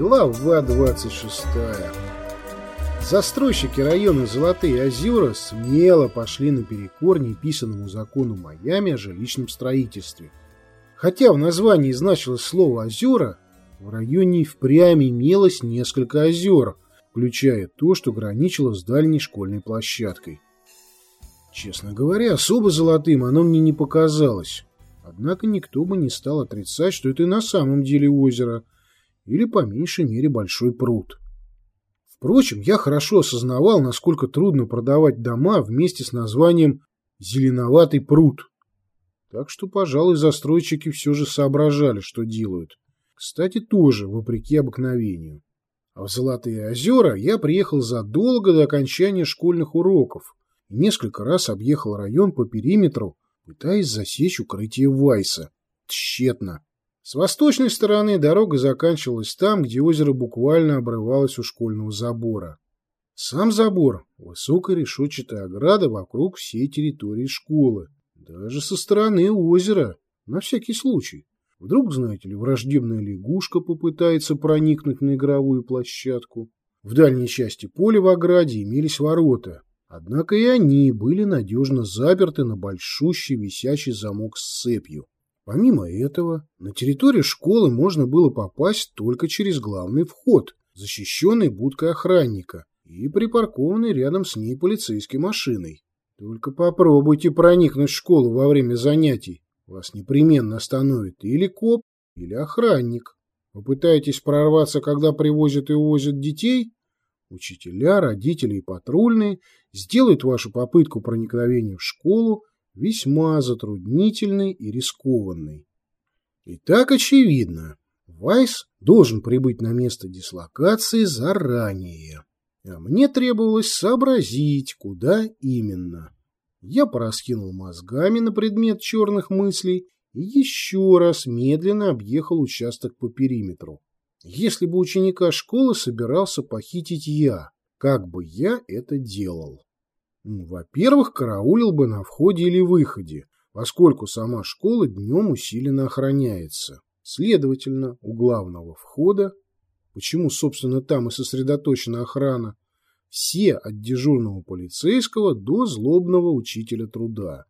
Глава 26. Застройщики района Золотые озера смело пошли наперекор неписанному закону Майами о жилищном строительстве. Хотя в названии значилось слово «озера», в районе впрямь имелось несколько озер, включая то, что граничило с дальней школьной площадкой. Честно говоря, особо золотым оно мне не показалось. Однако никто бы не стал отрицать, что это и на самом деле озеро – или, по меньшей мере, большой пруд. Впрочем, я хорошо осознавал, насколько трудно продавать дома вместе с названием «зеленоватый пруд». Так что, пожалуй, застройщики все же соображали, что делают. Кстати, тоже, вопреки обыкновению. А в Золотые озера я приехал задолго до окончания школьных уроков и несколько раз объехал район по периметру, пытаясь засечь укрытие Вайса. Тщетно. С восточной стороны дорога заканчивалась там, где озеро буквально обрывалось у школьного забора. Сам забор — высокая решетчатая ограда вокруг всей территории школы. Даже со стороны озера, на всякий случай. Вдруг, знаете ли, враждебная лягушка попытается проникнуть на игровую площадку. В дальней части поля в ограде имелись ворота, однако и они были надежно заперты на большущий висячий замок с цепью. Помимо этого, на территорию школы можно было попасть только через главный вход, защищенный будкой охранника и припаркованной рядом с ней полицейской машиной. Только попробуйте проникнуть в школу во время занятий. Вас непременно остановит или коп, или охранник. Попытаетесь прорваться, когда привозят и увозят детей? Учителя, родители и патрульные сделают вашу попытку проникновения в школу весьма затруднительный и рискованный. И так очевидно, Вайс должен прибыть на место дислокации заранее. А мне требовалось сообразить, куда именно. Я пораскинул мозгами на предмет черных мыслей и еще раз медленно объехал участок по периметру. Если бы ученика школы собирался похитить я, как бы я это делал? Во-первых, караулил бы на входе или выходе, поскольку сама школа днем усиленно охраняется. Следовательно, у главного входа, почему, собственно, там и сосредоточена охрана, все от дежурного полицейского до злобного учителя труда.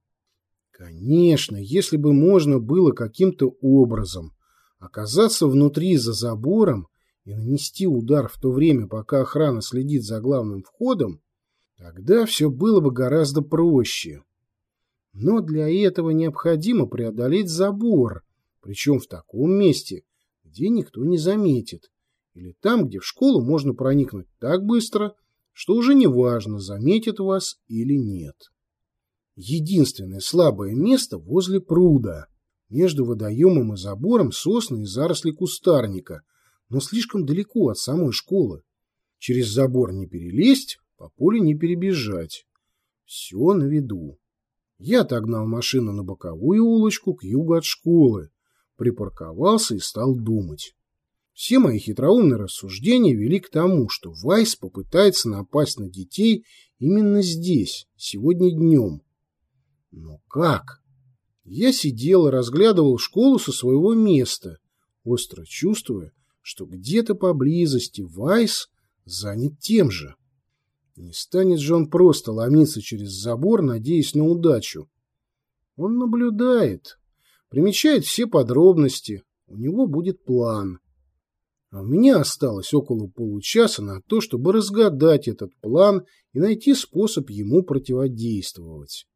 Конечно, если бы можно было каким-то образом оказаться внутри за забором и нанести удар в то время, пока охрана следит за главным входом, Тогда все было бы гораздо проще. Но для этого необходимо преодолеть забор, причем в таком месте, где никто не заметит, или там, где в школу можно проникнуть так быстро, что уже не важно, заметит вас или нет. Единственное слабое место возле пруда. Между водоемом и забором сосны и заросли кустарника, но слишком далеко от самой школы. Через забор не перелезть, по полю не перебежать. Все на виду. Я отогнал машину на боковую улочку к югу от школы, припарковался и стал думать. Все мои хитроумные рассуждения вели к тому, что Вайс попытается напасть на детей именно здесь, сегодня днем. Но как? Я сидел и разглядывал школу со своего места, остро чувствуя, что где-то поблизости Вайс занят тем же. Не станет же он просто ломиться через забор, надеясь на удачу. Он наблюдает, примечает все подробности, у него будет план. А у меня осталось около получаса на то, чтобы разгадать этот план и найти способ ему противодействовать.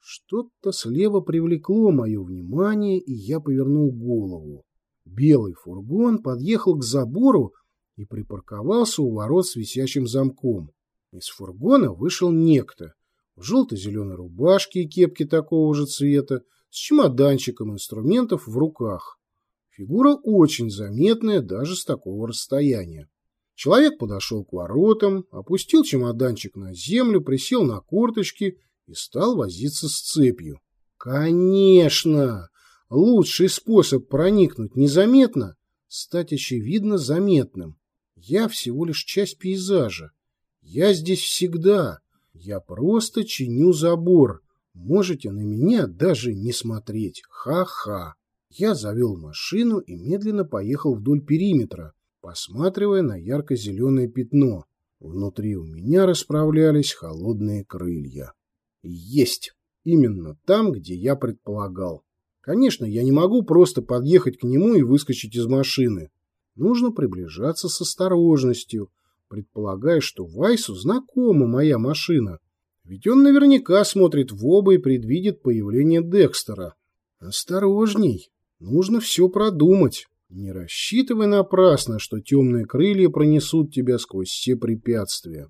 Что-то слева привлекло мое внимание, и я повернул голову. Белый фургон подъехал к забору и припарковался у ворот с висящим замком. Из фургона вышел некто в желто-зеленой рубашке и кепке такого же цвета, с чемоданчиком инструментов в руках. Фигура очень заметная даже с такого расстояния. Человек подошел к воротам, опустил чемоданчик на землю, присел на корточки и стал возиться с цепью. Конечно! Лучший способ проникнуть незаметно — стать очевидно заметным. Я всего лишь часть пейзажа. Я здесь всегда. Я просто чиню забор. Можете на меня даже не смотреть. Ха-ха. Я завел машину и медленно поехал вдоль периметра, посматривая на ярко-зеленое пятно. Внутри у меня расправлялись холодные крылья. Есть! Именно там, где я предполагал. Конечно, я не могу просто подъехать к нему и выскочить из машины. Нужно приближаться с осторожностью, предполагая, что Вайсу знакома моя машина. Ведь он наверняка смотрит в оба и предвидит появление Декстера. Осторожней, нужно все продумать. Не рассчитывай напрасно, что темные крылья пронесут тебя сквозь все препятствия.